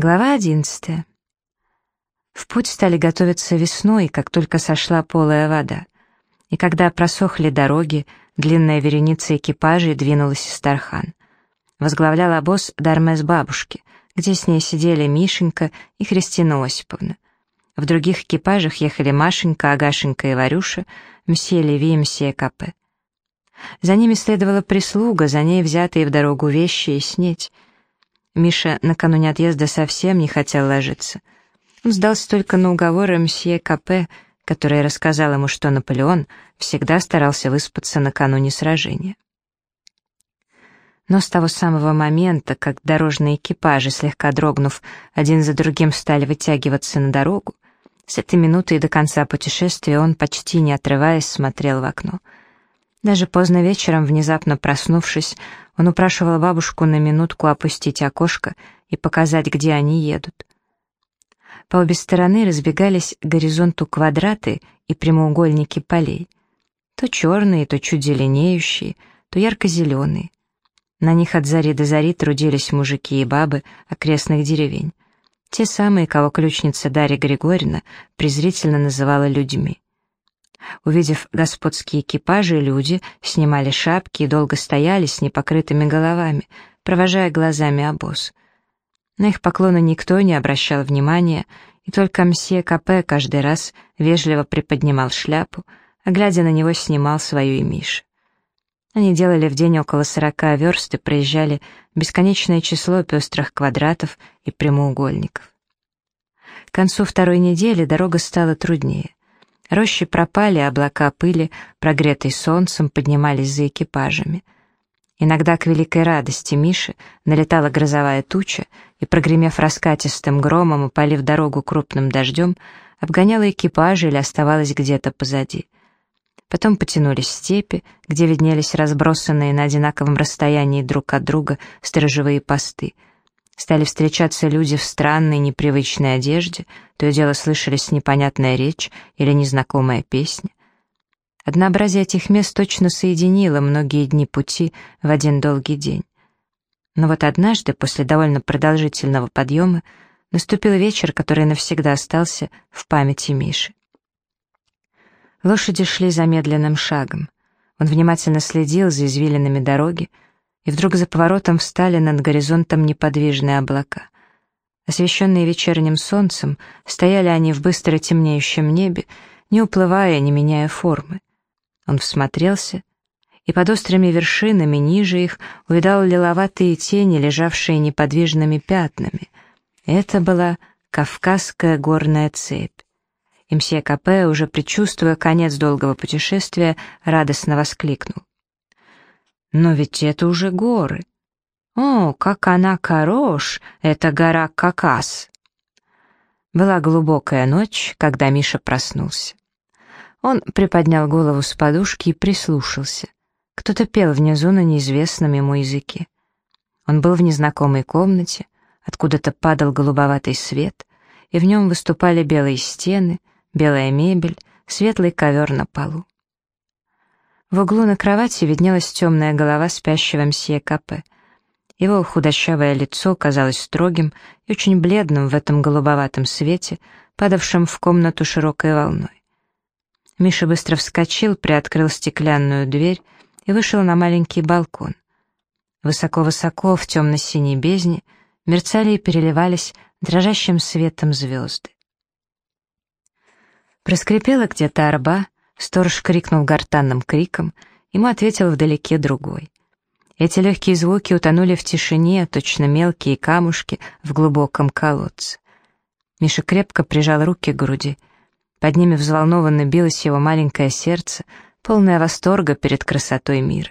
Глава одиннадцатая. В путь стали готовиться весной, как только сошла полая вода. И когда просохли дороги, длинная вереница экипажей двинулась из Тархан. Возглавлял обоз Дармес бабушки, где с ней сидели Мишенька и Христина Осиповна. В других экипажах ехали Машенька, Агашенька и Варюша, мсье Леви и мсье Капе. За ними следовала прислуга, за ней взятые в дорогу вещи и снеть — Миша накануне отъезда совсем не хотел ложиться. Он сдался только на уговоры мсье Капе, который рассказал ему, что Наполеон всегда старался выспаться накануне сражения. Но с того самого момента, как дорожные экипажи, слегка дрогнув, один за другим стали вытягиваться на дорогу, с этой минуты и до конца путешествия он, почти не отрываясь, смотрел в окно — даже поздно вечером, внезапно проснувшись, он упрашивал бабушку на минутку опустить окошко и показать, где они едут. По обе стороны разбегались к горизонту квадраты и прямоугольники полей. То черные, то чуть зеленеющие, то ярко-зеленые. На них от зари до зари трудились мужики и бабы окрестных деревень. Те самые, кого ключница Дарья Григорьевна презрительно называла людьми. Увидев господские экипажи, люди снимали шапки и долго стояли с непокрытыми головами, провожая глазами обоз. На их поклоны никто не обращал внимания, и только мсье Капе каждый раз вежливо приподнимал шляпу, а глядя на него снимал свою и Миша. Они делали в день около сорока верст и проезжали бесконечное число пестрых квадратов и прямоугольников. К концу второй недели дорога стала труднее. Рощи пропали, облака пыли, прогретые солнцем, поднимались за экипажами. Иногда к великой радости Миши налетала грозовая туча и, прогремев раскатистым громом и полив дорогу крупным дождем, обгоняла экипажи или оставалась где-то позади. Потом потянулись степи, где виднелись разбросанные на одинаковом расстоянии друг от друга сторожевые посты — Стали встречаться люди в странной, непривычной одежде, то и дело слышались непонятная речь или незнакомая песня. Однообразие этих мест точно соединило многие дни пути в один долгий день. Но вот однажды, после довольно продолжительного подъема, наступил вечер, который навсегда остался в памяти Миши. Лошади шли замедленным шагом. Он внимательно следил за извилинами дороги, и вдруг за поворотом встали над горизонтом неподвижные облака. Освещенные вечерним солнцем, стояли они в быстро темнеющем небе, не уплывая, не меняя формы. Он всмотрелся, и под острыми вершинами ниже их увидал лиловатые тени, лежавшие неподвижными пятнами. Это была Кавказская горная цепь. И мсье Капе, уже предчувствуя конец долгого путешествия, радостно воскликнул. Но ведь это уже горы. О, как она хорош, эта гора Какас. Была глубокая ночь, когда Миша проснулся. Он приподнял голову с подушки и прислушался. Кто-то пел внизу на неизвестном ему языке. Он был в незнакомой комнате, откуда-то падал голубоватый свет, и в нем выступали белые стены, белая мебель, светлый ковер на полу. В углу на кровати виднелась темная голова спящего мсье Капе. Его худощавое лицо казалось строгим и очень бледным в этом голубоватом свете, падавшем в комнату широкой волной. Миша быстро вскочил, приоткрыл стеклянную дверь и вышел на маленький балкон. Высоко-высоко в темно-синей бездне мерцали и переливались дрожащим светом звезды. Проскрипела где-то арба, Сторож крикнул гортанным криком, ему ответил вдалеке другой. Эти легкие звуки утонули в тишине, точно мелкие камушки в глубоком колодце. Миша крепко прижал руки к груди. Под ними взволнованно билось его маленькое сердце, полное восторга перед красотой мира.